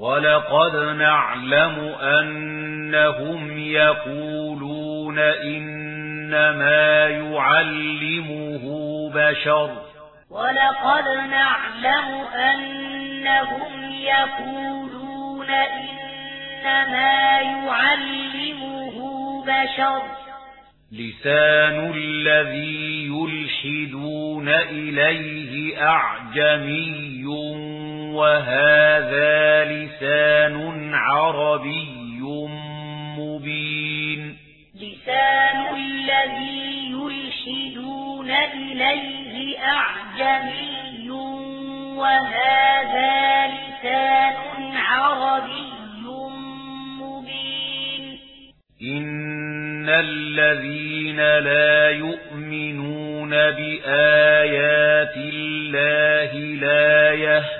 وَلَقَدْ نَعْلَمُ أَنَّهُمْ يَقُولُونَ إِنَّمَا يُعَلِّمُهُ بَشَرٌ. وَلَقَدْ نَعْلَمُ أَنَّهُمْ يَقُولُونَ إِنَّمَا يُعَلِّمُهُ بَشَرٌ. لسان الذي يلحدون إليه أعجمي وهذا لسان عربي مبين. لسان الذي يرشدون إليه أعجمي وهذا لسان عربي مبين. إن الذين لا يؤمنون بآيات الله لا يهتدون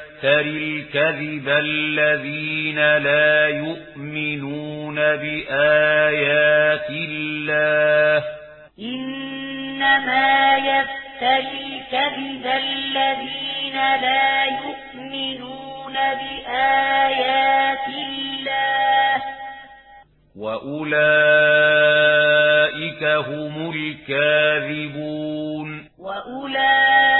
يَفْتَرِي الْكَذِبَ الَّذِينَ لَا يُؤْمِنُونَ بِآيَاتِ اللَّهِ إِنَّمَا يَفْتَرِي الْكَذِبَ الَّذِينَ لَا يُؤْمِنُونَ بِآيَاتِ اللَّهِ وَأُولَئِكَ هُمُ الْكَاذِبُونَ وَأُولَئِكَ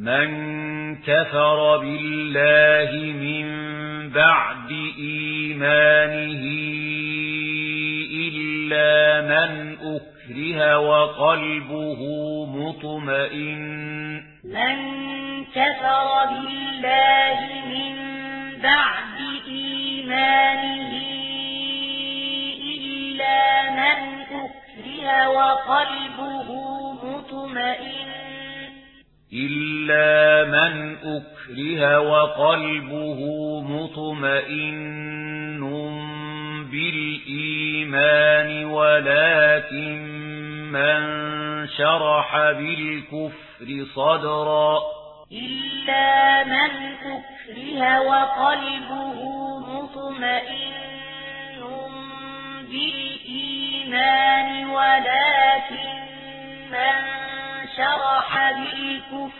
من كفر بالله من بعد إيمانه إلا من أكره وقلبه مطمئن من كفر بالله من بعد إيمانه إلا من أكره وقلبه مطمئن إلا من أكره وقلبه مطمئن بالإيمان ولكن من شرح بالكفر صدرا إلا من أكره وقلبه مطمئن بالإيمان ولكن من شرح بالكفر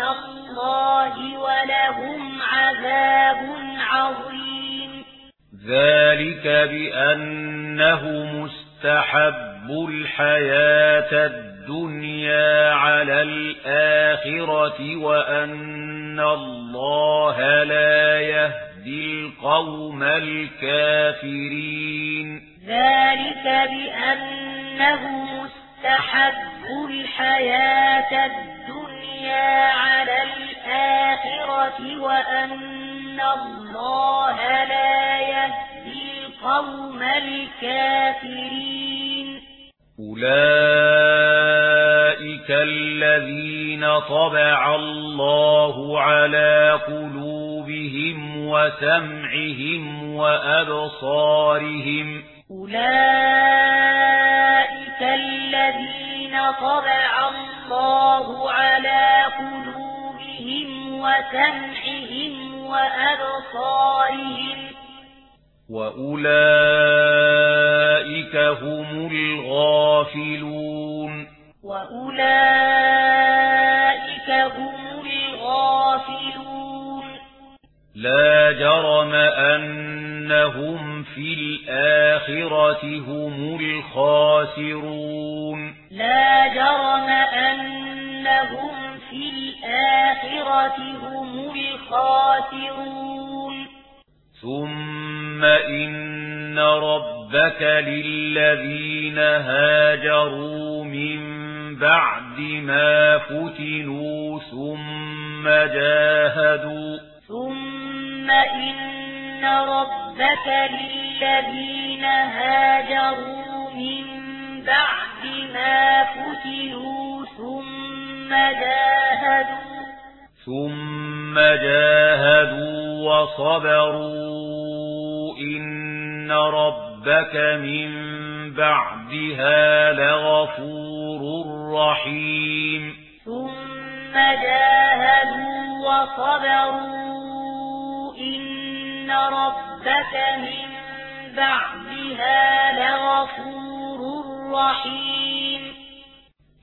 الله ولهم عذاب عظيم ذلك بأنه مستحب الحياة الدنيا على الآخرة وأن الله لا يهدي القوم الكافرين ذلك بأنه مستحب الحياة الدنيا وَأَنَّ اللَّهَ لَا يَهْدِي الْقَوْمَ الْكَافِرِينَ أُولَئِكَ الَّذِينَ طَبَعَ اللَّهُ عَلَى قُلُوبِهِمْ وَسَمْعِهِمْ وَأَبْصَارِهِمْ أُولَئِكَ الَّذِينَ طَبَعَ اللَّهُ عَلَى قُلُوبِهِمْ وسمعهم وأبصارهم وأولئك هم الغافلون وأولئك هم الغافلون لا جرم أنهم في الآخرة هم الخاسرون لا جرم أنهم فِي الآخرة هم الخاسرون ثم إن ربك للذين هاجروا من بعد ما فتنوا ثم جاهدوا ثم إن ربك للذين هاجروا من بعد ما فتنوا ثم جاهدوا ثم جاهدوا وصبروا إن ربك من بعدها لغفور رحيم ثم جاهدوا وصبروا إن ربك من بعدها لغفور رحيم